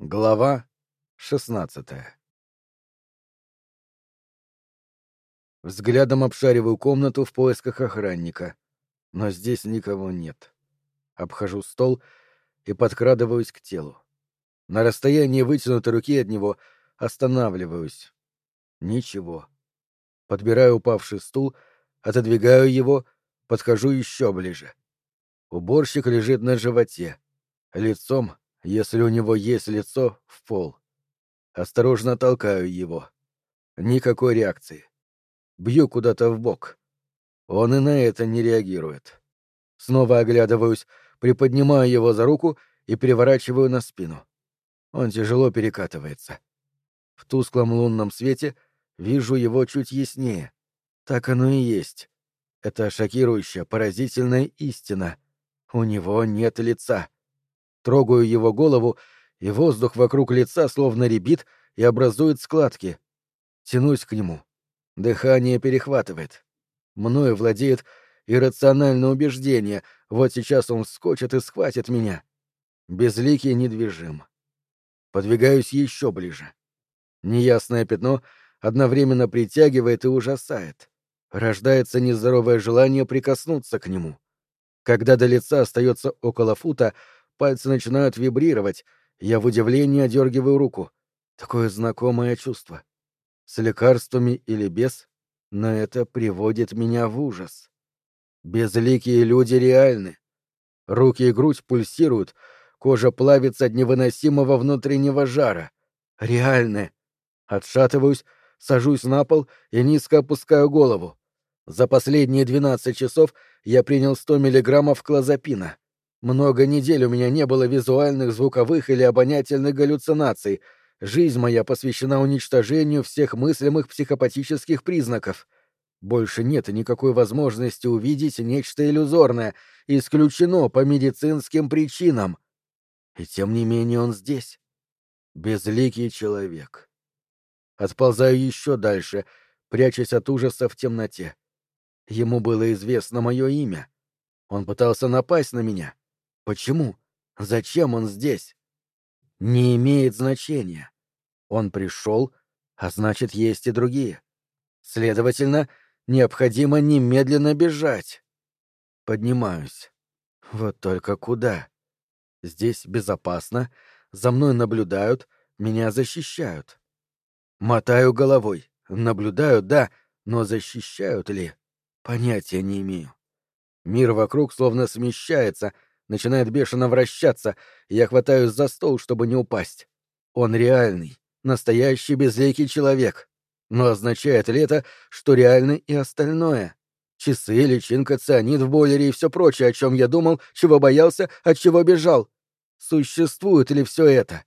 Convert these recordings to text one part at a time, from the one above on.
Глава 16 Взглядом обшариваю комнату в поисках охранника, но здесь никого нет. Обхожу стол и подкрадываюсь к телу. На расстоянии вытянутой руки от него останавливаюсь. Ничего. Подбираю упавший стул, отодвигаю его, подхожу еще ближе. Уборщик лежит на животе, лицом если у него есть лицо, в пол. Осторожно толкаю его. Никакой реакции. Бью куда-то в бок. Он и на это не реагирует. Снова оглядываюсь, приподнимаю его за руку и переворачиваю на спину. Он тяжело перекатывается. В тусклом лунном свете вижу его чуть яснее. Так оно и есть. Это шокирующая, поразительная истина. У него нет лица. Трогаю его голову, и воздух вокруг лица словно ребит и образует складки. Тянусь к нему. Дыхание перехватывает. Мною владеет иррациональное убеждение. Вот сейчас он вскочит и схватит меня. Безликий недвижим. Подвигаюсь еще ближе. Неясное пятно одновременно притягивает и ужасает. Рождается нездоровое желание прикоснуться к нему. Когда до лица остается около фута, Пальцы начинают вибрировать. Я в удивлении одергиваю руку. Такое знакомое чувство. С лекарствами или без, но это приводит меня в ужас. Безликие люди реальны. Руки и грудь пульсируют, кожа плавится от невыносимого внутреннего жара. Реальны. Отшатываюсь, сажусь на пол и низко опускаю голову. За последние 12 часов я принял 100 миллиграммов клозапина. Много недель у меня не было визуальных, звуковых или обонятельных галлюцинаций. Жизнь моя посвящена уничтожению всех мыслимых психопатических признаков. Больше нет никакой возможности увидеть нечто иллюзорное, исключено по медицинским причинам. И тем не менее он здесь. Безликий человек. Отползаю еще дальше, прячась от ужаса в темноте. Ему было известно мое имя. Он пытался напасть на меня. Почему? Зачем он здесь? Не имеет значения. Он пришел, а значит, есть и другие. Следовательно, необходимо немедленно бежать. Поднимаюсь. Вот только куда? Здесь безопасно, за мной наблюдают, меня защищают. Мотаю головой. Наблюдают, да, но защищают ли? Понятия не имею. Мир вокруг словно смещается — начинает бешено вращаться, и я хватаюсь за стол, чтобы не упасть. Он реальный, настоящий безликий человек. Но означает ли это, что реально и остальное? Часы, личинка, цианид в бойлере и все прочее, о чем я думал, чего боялся, от чего бежал. Существует ли все это?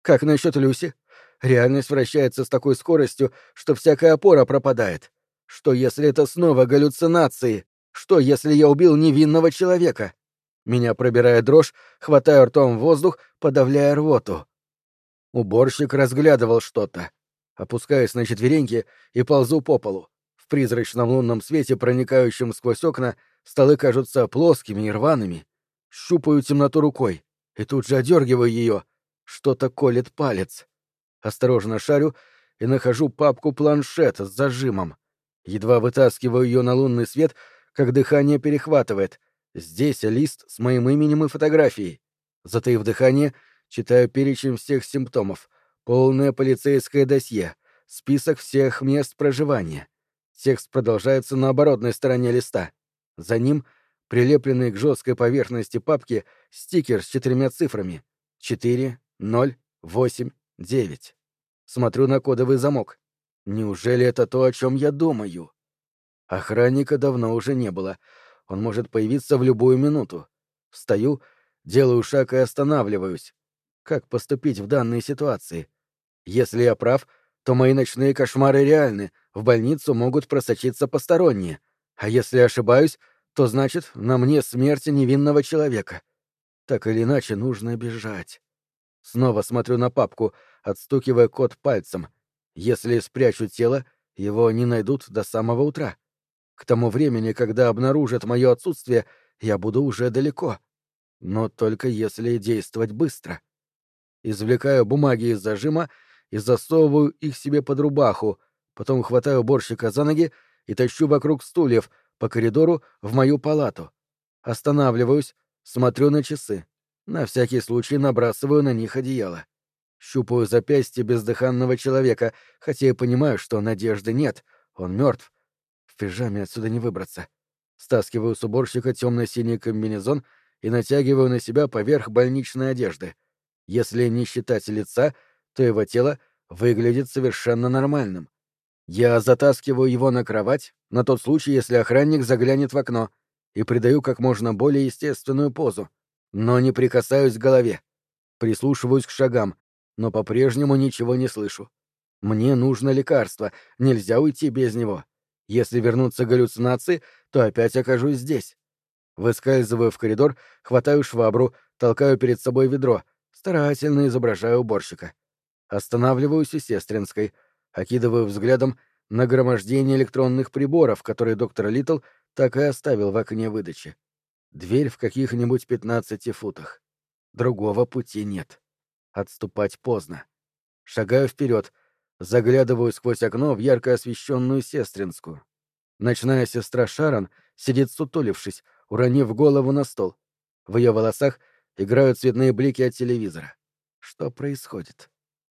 Как насчет Люси? Реальность вращается с такой скоростью, что всякая опора пропадает. Что если это снова галлюцинации? Что если я убил невинного человека? Меня пробирает дрожь, хватаю ртом воздух, подавляя рвоту. Уборщик разглядывал что-то. Опускаюсь на четвереньки и ползу по полу. В призрачном лунном свете, проникающем сквозь окна, столы кажутся плоскими и рваными. Щупаю темноту рукой и тут же одергиваю ее. Что-то колет палец. Осторожно шарю и нахожу папку-планшет с зажимом. Едва вытаскиваю ее на лунный свет, как дыхание перехватывает — Здесь лист с моим именем и фотографией. Затаив дыхание, читаю перечень всех симптомов, полное полицейское досье, список всех мест проживания. Текст продолжается на оборотной стороне листа. За ним, прилепленный к жесткой поверхности папки, стикер с четырьмя цифрами. 4, 0, 8, 9. Смотрю на кодовый замок. Неужели это то, о чем я думаю? Охранника давно уже не было — он может появиться в любую минуту. Встаю, делаю шаг и останавливаюсь. Как поступить в данной ситуации? Если я прав, то мои ночные кошмары реальны, в больницу могут просочиться посторонние. А если ошибаюсь, то значит, на мне смерть невинного человека. Так или иначе, нужно бежать. Снова смотрю на папку, отстукивая код пальцем. Если спрячу тело, его не найдут до самого утра. К тому времени, когда обнаружат мое отсутствие, я буду уже далеко. Но только если действовать быстро. Извлекаю бумаги из зажима и засовываю их себе под рубаху, потом хватаю уборщика за ноги и тащу вокруг стульев по коридору в мою палату. Останавливаюсь, смотрю на часы. На всякий случай набрасываю на них одеяло. Щупаю запястье бездыханного человека, хотя и понимаю, что надежды нет, он мертв. В пижаме отсюда не выбраться. Стаскиваю с уборщика темно-синий комбинезон и натягиваю на себя поверх больничной одежды. Если не считать лица, то его тело выглядит совершенно нормальным. Я затаскиваю его на кровать на тот случай, если охранник заглянет в окно, и придаю как можно более естественную позу, но не прикасаюсь к голове. Прислушиваюсь к шагам, но по-прежнему ничего не слышу. Мне нужно лекарство, нельзя уйти без него. Если вернутся галлюцинации, то опять окажусь здесь. Выскальзываю в коридор, хватаю швабру, толкаю перед собой ведро, старательно изображаю уборщика. Останавливаюсь у сестринской, окидываю взглядом нагромождение электронных приборов, которые доктор Литл так и оставил в окне выдачи. Дверь в каких-нибудь пятнадцати футах. Другого пути нет. Отступать поздно. Шагаю вперед, заглядываю сквозь окно в ярко освещенную сестринскую. Ночная сестра Шарон сидит сутулившись, уронив голову на стол. В ее волосах играют цветные блики от телевизора. Что происходит?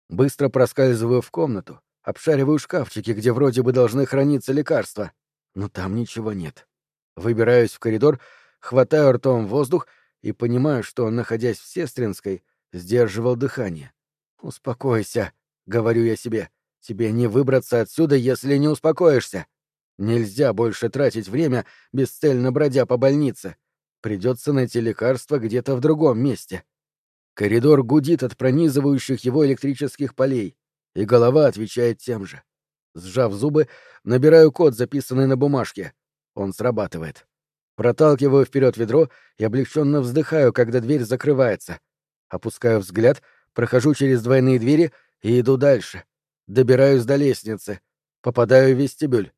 Быстро проскальзываю в комнату, обшариваю шкафчики, где вроде бы должны храниться лекарства, но там ничего нет. Выбираюсь в коридор, хватаю ртом воздух и понимаю, что, находясь в Сестринской, сдерживал дыхание. «Успокойся», — говорю я себе, — «тебе не выбраться отсюда, если не успокоишься. Нельзя больше тратить время, бесцельно бродя по больнице. Придется найти лекарство где-то в другом месте». Коридор гудит от пронизывающих его электрических полей, и голова отвечает тем же. Сжав зубы, набираю код, записанный на бумажке. Он срабатывает. Проталкиваю вперед ведро и облегченно вздыхаю, когда дверь закрывается. Опускаю взгляд, прохожу через двойные двери и иду дальше. Добираюсь до лестницы. Попадаю в вестибюль.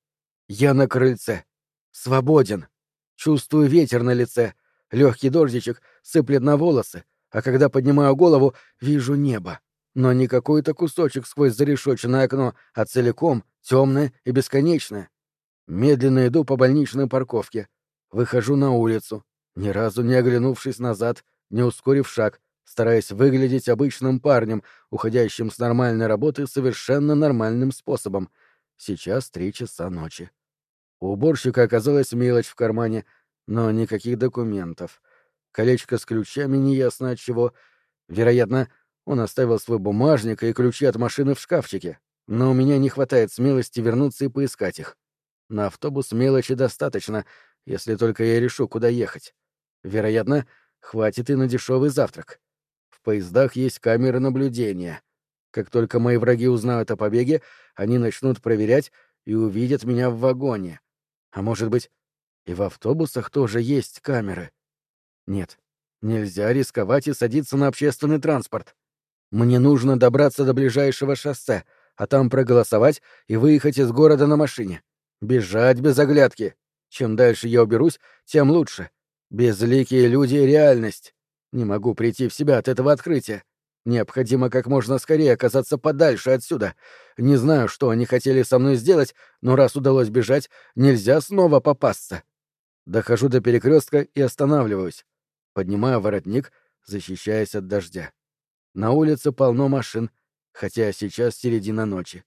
Я на крыльце. Свободен. Чувствую ветер на лице. Легкий дождичек сыплет на волосы, а когда поднимаю голову, вижу небо. Но не какой-то кусочек сквозь зарешоченное окно, а целиком, темное и бесконечное. Медленно иду по больничной парковке. Выхожу на улицу, ни разу не оглянувшись назад, не ускорив шаг, стараясь выглядеть обычным парнем, уходящим с нормальной работы совершенно нормальным способом. Сейчас три часа ночи. У уборщика оказалась мелочь в кармане, но никаких документов. Колечко с ключами неясно от чего. Вероятно, он оставил свой бумажник и ключи от машины в шкафчике. Но у меня не хватает смелости вернуться и поискать их. На автобус мелочи достаточно, если только я решу, куда ехать. Вероятно, хватит и на дешевый завтрак. Поездах есть камеры наблюдения. Как только мои враги узнают о побеге, они начнут проверять и увидят меня в вагоне. А может быть, и в автобусах тоже есть камеры? Нет, нельзя рисковать и садиться на общественный транспорт. Мне нужно добраться до ближайшего шоссе, а там проголосовать и выехать из города на машине. Бежать без оглядки. Чем дальше я уберусь, тем лучше. Безликие люди — реальность. Не могу прийти в себя от этого открытия. Необходимо как можно скорее оказаться подальше отсюда. Не знаю, что они хотели со мной сделать, но раз удалось бежать, нельзя снова попасться. Дохожу до перекрестка и останавливаюсь. Поднимаю воротник, защищаясь от дождя. На улице полно машин, хотя сейчас середина ночи.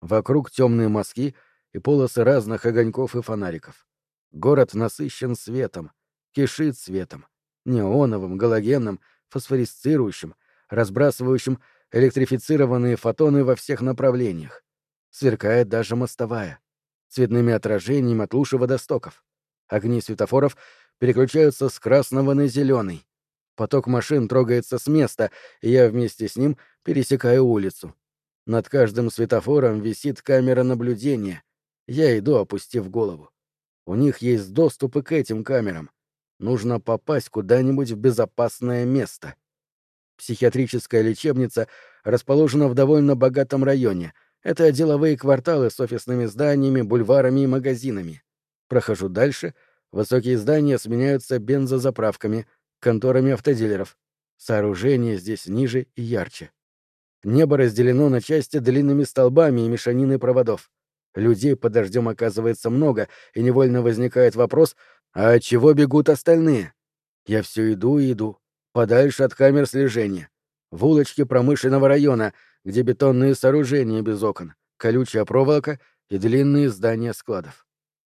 Вокруг темные мазки и полосы разных огоньков и фонариков. Город насыщен светом, кишит светом. Неоновым, галогенным, фосфорисцирующим, разбрасывающим электрифицированные фотоны во всех направлениях. Сверкает даже мостовая. Цветными отражениями от луж водостоков. Огни светофоров переключаются с красного на зеленый. Поток машин трогается с места, и я вместе с ним пересекаю улицу. Над каждым светофором висит камера наблюдения. Я иду, опустив голову. У них есть доступ и к этим камерам. Нужно попасть куда-нибудь в безопасное место. Психиатрическая лечебница расположена в довольно богатом районе. Это деловые кварталы с офисными зданиями, бульварами и магазинами. Прохожу дальше. Высокие здания сменяются бензозаправками, конторами автодилеров. Сооружение здесь ниже и ярче. Небо разделено на части длинными столбами и мешанины проводов. Людей под дождем оказывается много, и невольно возникает вопрос, а чего бегут остальные? Я все иду и иду, подальше от камер слежения, в улочке промышленного района, где бетонные сооружения без окон, колючая проволока и длинные здания складов.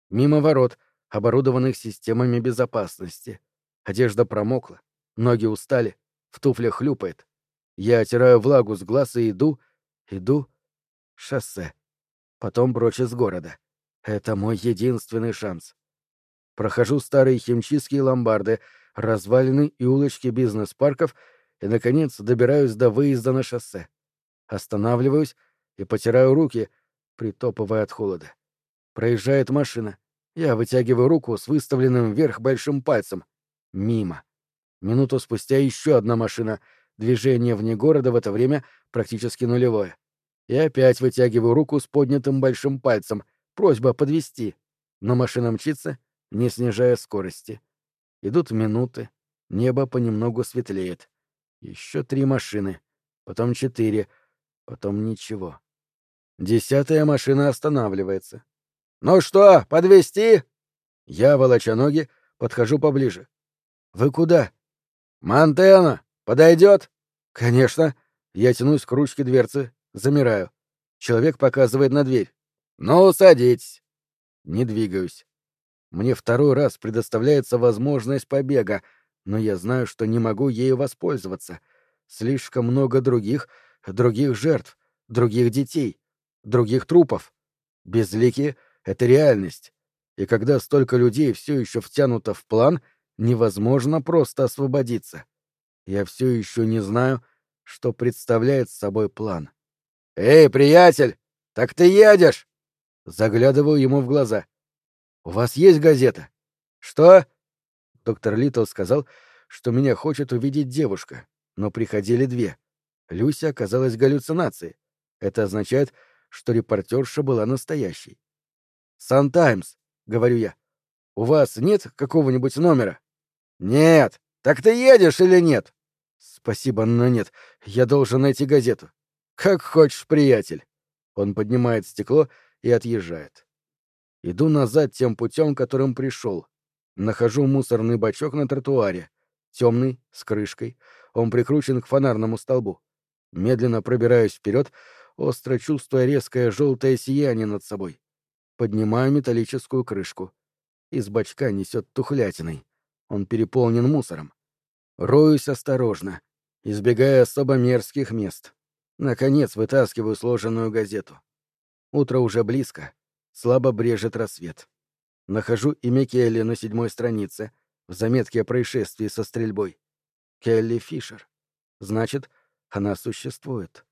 Мимо ворот, оборудованных системами безопасности. Одежда промокла, ноги устали, в туфлях хлюпает. Я отираю влагу с глаз и иду, иду. Шоссе. Потом прочь из города. Это мой единственный шанс. Прохожу старые химчистские ломбарды, развалины и улочки бизнес-парков и, наконец, добираюсь до выезда на шоссе. Останавливаюсь и потираю руки, притопывая от холода. Проезжает машина. Я вытягиваю руку с выставленным вверх большим пальцем. Мимо. Минуту спустя еще одна машина. Движение вне города в это время практически нулевое. И опять вытягиваю руку с поднятым большим пальцем. Просьба подвести. Но машина мчится, не снижая скорости. Идут минуты. Небо понемногу светлеет. Еще три машины. Потом четыре. Потом ничего. Десятая машина останавливается. «Ну что, подвести? Я, волоча ноги, подхожу поближе. «Вы куда?» «Монтена! Подойдет?» «Конечно!» Я тянусь к ручке дверцы, замираю. Человек показывает на дверь. «Ну, садитесь!» Не двигаюсь. Мне второй раз предоставляется возможность побега, но я знаю, что не могу ею воспользоваться. Слишком много других, других жертв, других детей, других трупов. Безликие — это реальность. И когда столько людей все еще втянуто в план, невозможно просто освободиться. Я все еще не знаю, что представляет собой план. «Эй, приятель, так ты едешь?» Заглядываю ему в глаза. «У вас есть газета?» «Что?» Доктор Литл сказал, что меня хочет увидеть девушка, но приходили две. Люся оказалась галлюцинацией. Это означает, что репортерша была настоящей. «Сан-Таймс», — говорю я. «У вас нет какого-нибудь номера?» «Нет. Так ты едешь или нет?» «Спасибо, но нет. Я должен найти газету». «Как хочешь, приятель». Он поднимает стекло и отъезжает. Иду назад тем путем, которым пришел. Нахожу мусорный бачок на тротуаре. Темный, с крышкой. Он прикручен к фонарному столбу. Медленно пробираюсь вперед, остро чувствуя резкое желтое сияние над собой. Поднимаю металлическую крышку. Из бачка несет тухлятиной. Он переполнен мусором. Роюсь осторожно, избегая особо мерзких мест. Наконец вытаскиваю сложенную газету. Утро уже близко. Слабо брежет рассвет. Нахожу имя Келли на седьмой странице, в заметке о происшествии со стрельбой. Келли Фишер. Значит, она существует.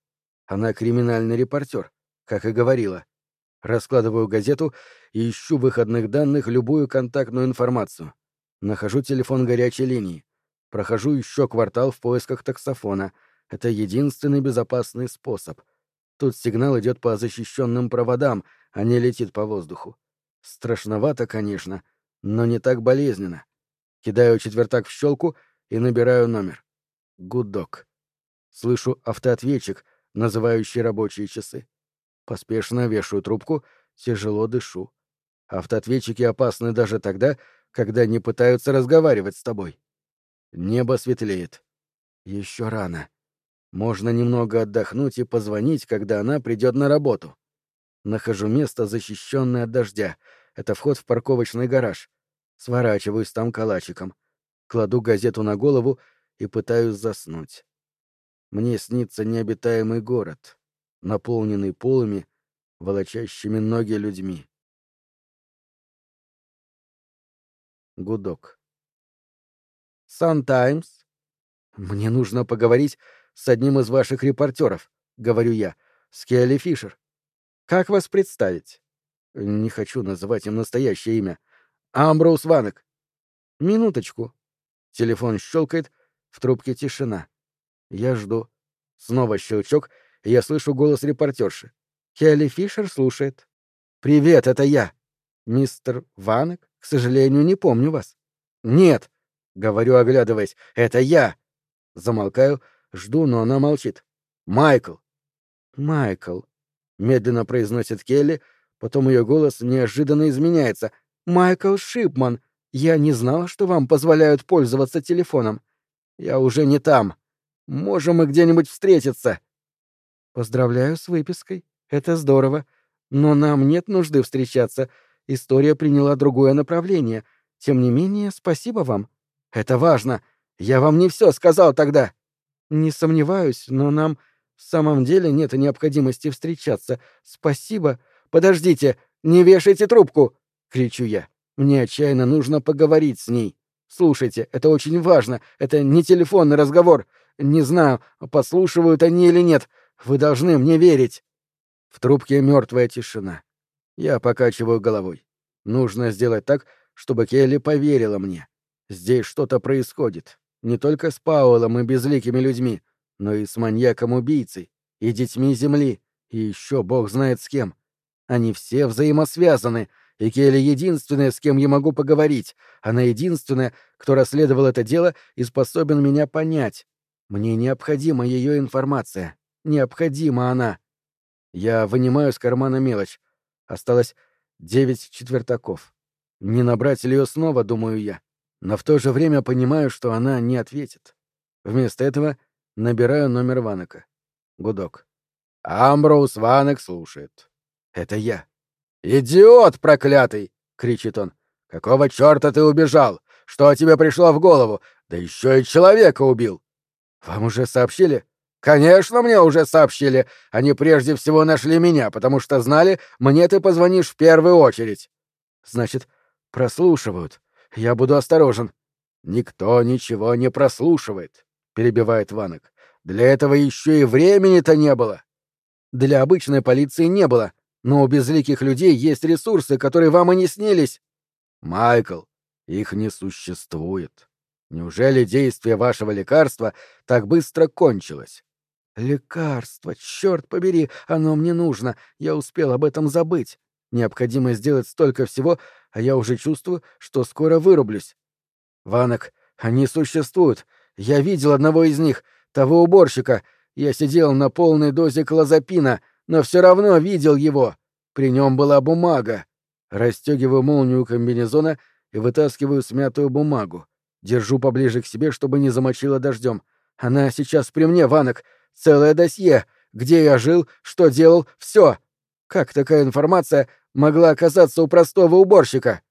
Она криминальный репортер, как и говорила. Раскладываю газету и ищу выходных данных любую контактную информацию. Нахожу телефон горячей линии. Прохожу еще квартал в поисках таксофона. Это единственный безопасный способ. Тут сигнал идет по защищенным проводам, а не летит по воздуху. Страшновато, конечно, но не так болезненно. Кидаю четвертак в щелку и набираю номер. Гудок. Слышу автоответчик, называющий рабочие часы. Поспешно вешаю трубку, тяжело дышу. Автоответчики опасны даже тогда, когда не пытаются разговаривать с тобой. Небо светлеет. Еще рано. Можно немного отдохнуть и позвонить, когда она придет на работу. Нахожу место, защищенное от дождя. Это вход в парковочный гараж. Сворачиваюсь там калачиком. Кладу газету на голову и пытаюсь заснуть. Мне снится необитаемый город наполненный полыми, волочащими ноги людьми. Гудок. «Сан-Таймс?» «Мне нужно поговорить с одним из ваших репортеров», — говорю я, — «с Келли Фишер». «Как вас представить?» «Не хочу называть им настоящее имя. Амброуз Ванек». «Минуточку». Телефон щелкает, в трубке тишина. Я жду. Снова щелчок — я слышу голос репортерши. Келли Фишер слушает. «Привет, это я. Мистер Ванек, к сожалению, не помню вас». «Нет», — говорю, оглядываясь, — «это я». Замолкаю, жду, но она молчит. «Майкл!» «Майкл!» — медленно произносит Келли, потом ее голос неожиданно изменяется. «Майкл Шипман! Я не знала, что вам позволяют пользоваться телефоном. Я уже не там. Можем мы где-нибудь встретиться?» «Поздравляю с выпиской. Это здорово. Но нам нет нужды встречаться. История приняла другое направление. Тем не менее, спасибо вам. Это важно. Я вам не все сказал тогда. Не сомневаюсь, но нам в самом деле нет необходимости встречаться. Спасибо. Подождите, не вешайте трубку, кричу я. Мне отчаянно нужно поговорить с ней. Слушайте, это очень важно. Это не телефонный разговор. Не знаю, послушивают они или нет. Вы должны мне верить. В трубке мертвая тишина. Я покачиваю головой. Нужно сделать так, чтобы Келли поверила мне. Здесь что-то происходит. Не только с Пауэлом и безликими людьми, но и с маньяком-убийцей, и детьми Земли, и еще бог знает с кем. Они все взаимосвязаны, и Келли единственная, с кем я могу поговорить. Она единственная, кто расследовал это дело и способен меня понять. Мне необходима ее информация. Необходима она. Я вынимаю из кармана мелочь. Осталось девять четвертаков. Не набрать ли ее снова, думаю я. Но в то же время понимаю, что она не ответит. Вместо этого набираю номер Ванока. Гудок. Амброуз Ванек слушает. Это я. «Идиот проклятый!» — кричит он. «Какого черта ты убежал? Что тебе пришло в голову? Да еще и человека убил!» «Вам уже сообщили?» «Конечно, мне уже сообщили. Они прежде всего нашли меня, потому что знали, мне ты позвонишь в первую очередь». «Значит, прослушивают. Я буду осторожен». «Никто ничего не прослушивает», — перебивает Ванок. «Для этого еще и времени-то не было». «Для обычной полиции не было, но у безликих людей есть ресурсы, которые вам и не снились». «Майкл, их не существует. Неужели действие вашего лекарства так быстро кончилось?» Лекарство, черт побери, оно мне нужно. Я успел об этом забыть. Необходимо сделать столько всего, а я уже чувствую, что скоро вырублюсь. Ванок, они существуют. Я видел одного из них, того уборщика. Я сидел на полной дозе клозапина, но все равно видел его. При нем была бумага. Растегиваю молнию комбинезона и вытаскиваю смятую бумагу. Держу поближе к себе, чтобы не замочило дождем. Она сейчас при мне, Ванок. Целое досье. Где я жил, что делал, все. Как такая информация могла оказаться у простого уборщика?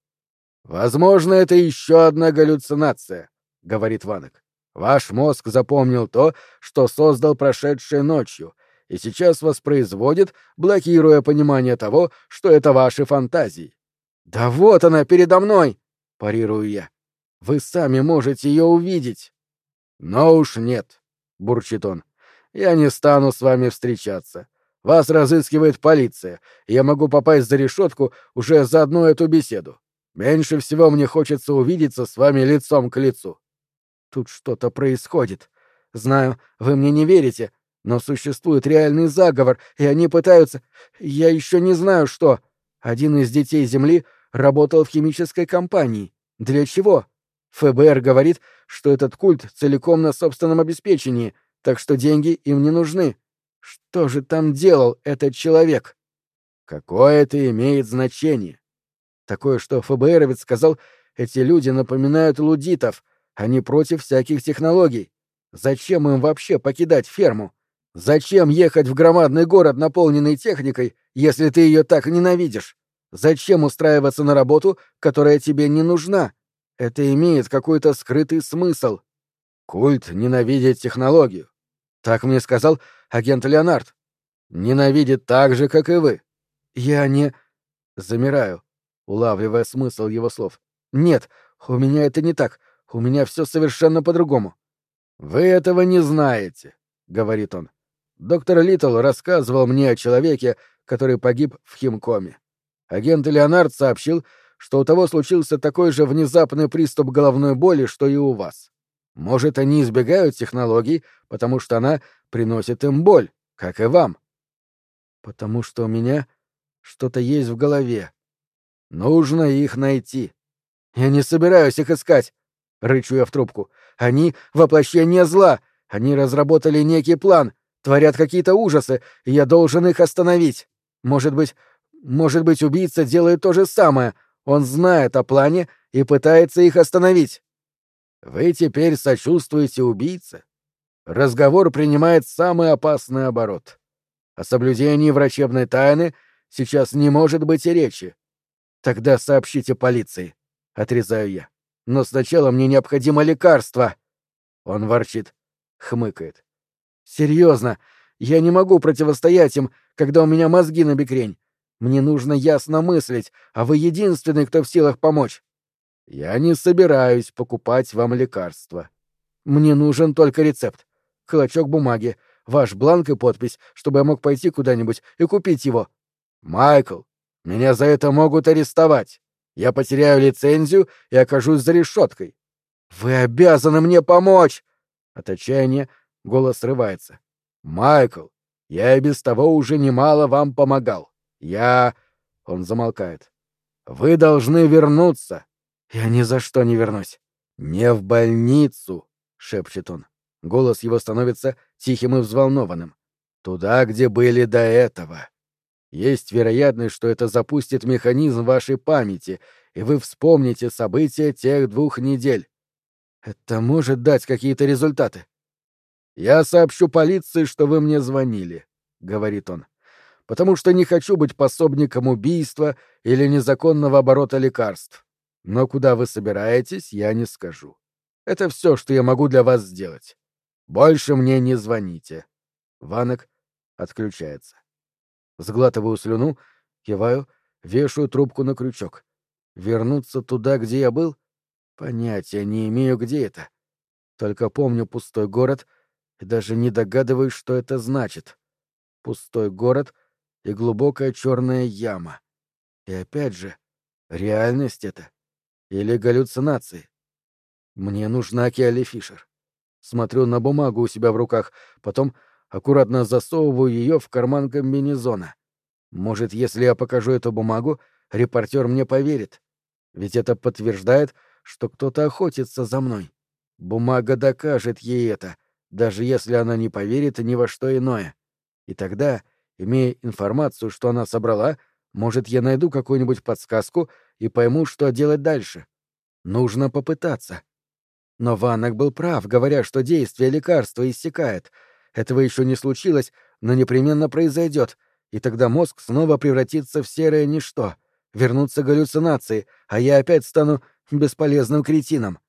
Возможно, это еще одна галлюцинация, говорит Ванок. Ваш мозг запомнил то, что создал прошедшей ночью, и сейчас воспроизводит, блокируя понимание того, что это ваши фантазии. Да вот она передо мной, парирую я. Вы сами можете ее увидеть. Но уж нет, бурчит он. Я не стану с вами встречаться. Вас разыскивает полиция, я могу попасть за решетку уже за одну эту беседу. Меньше всего мне хочется увидеться с вами лицом к лицу. Тут что-то происходит. Знаю, вы мне не верите, но существует реальный заговор, и они пытаются... Я еще не знаю, что... Один из детей Земли работал в химической компании. Для чего? ФБР говорит, что этот культ целиком на собственном обеспечении — так что деньги им не нужны. Что же там делал этот человек? Какое это имеет значение? Такое, что ФБРовец сказал, эти люди напоминают лудитов, они против всяких технологий. Зачем им вообще покидать ферму? Зачем ехать в громадный город, наполненный техникой, если ты ее так ненавидишь? Зачем устраиваться на работу, которая тебе не нужна? Это имеет какой-то скрытый смысл. Культ ненавидит технологию. Так мне сказал агент Леонард. Ненавидит так же, как и вы. Я не... Замираю, улавливая смысл его слов. Нет, у меня это не так. У меня все совершенно по-другому. Вы этого не знаете, говорит он. Доктор Литл рассказывал мне о человеке, который погиб в Химкоме. Агент Леонард сообщил, что у того случился такой же внезапный приступ головной боли, что и у вас. Может, они избегают технологий, потому что она приносит им боль, как и вам. Потому что у меня что-то есть в голове. Нужно их найти. Я не собираюсь их искать, рычу я в трубку. Они — воплощение зла. Они разработали некий план, творят какие-то ужасы, и я должен их остановить. Может быть, может быть, убийца делает то же самое. Он знает о плане и пытается их остановить. Вы теперь сочувствуете убийце? Разговор принимает самый опасный оборот. О соблюдении врачебной тайны сейчас не может быть и речи. Тогда сообщите полиции, отрезаю я. Но сначала мне необходимо лекарство. Он ворчит, хмыкает. Серьезно, я не могу противостоять им, когда у меня мозги на бекрень. Мне нужно ясно мыслить, а вы единственный, кто в силах помочь. Я не собираюсь покупать вам лекарства. Мне нужен только рецепт. Клочок бумаги, ваш бланк и подпись, чтобы я мог пойти куда-нибудь и купить его. Майкл, меня за это могут арестовать. Я потеряю лицензию и окажусь за решеткой. Вы обязаны мне помочь! От отчаяния голос срывается. Майкл, я и без того уже немало вам помогал. Я... Он замолкает. Вы должны вернуться. Я ни за что не вернусь. Не в больницу, шепчет он. Голос его становится тихим и взволнованным. Туда, где были до этого. Есть вероятность, что это запустит механизм вашей памяти, и вы вспомните события тех двух недель. Это может дать какие-то результаты. Я сообщу полиции, что вы мне звонили, говорит он потому что не хочу быть пособником убийства или незаконного оборота лекарств. Но куда вы собираетесь, я не скажу. Это все, что я могу для вас сделать. Больше мне не звоните. Ванок отключается. Сглатываю слюну, киваю, вешаю трубку на крючок. Вернуться туда, где я был? Понятия не имею, где это. Только помню пустой город и даже не догадываюсь, что это значит. Пустой город — и глубокая черная яма. И опять же, реальность это или галлюцинации? Мне нужна Келли Фишер. Смотрю на бумагу у себя в руках, потом аккуратно засовываю ее в карман комбинезона. Может, если я покажу эту бумагу, репортер мне поверит. Ведь это подтверждает, что кто-то охотится за мной. Бумага докажет ей это, даже если она не поверит ни во что иное. И тогда Имея информацию, что она собрала, может, я найду какую-нибудь подсказку и пойму, что делать дальше. Нужно попытаться. Но Ванок был прав, говоря, что действие лекарства иссякает. Этого еще не случилось, но непременно произойдет, и тогда мозг снова превратится в серое ничто, вернутся галлюцинации, а я опять стану бесполезным кретином.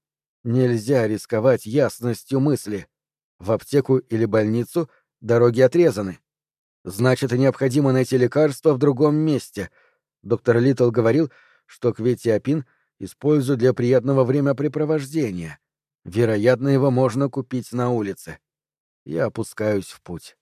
Нельзя рисковать ясностью мысли. В аптеку или больницу дороги отрезаны. Значит, необходимо найти лекарство в другом месте. Доктор Литл говорил, что кветиапин используют для приятного времяпрепровождения. Вероятно, его можно купить на улице. Я опускаюсь в путь.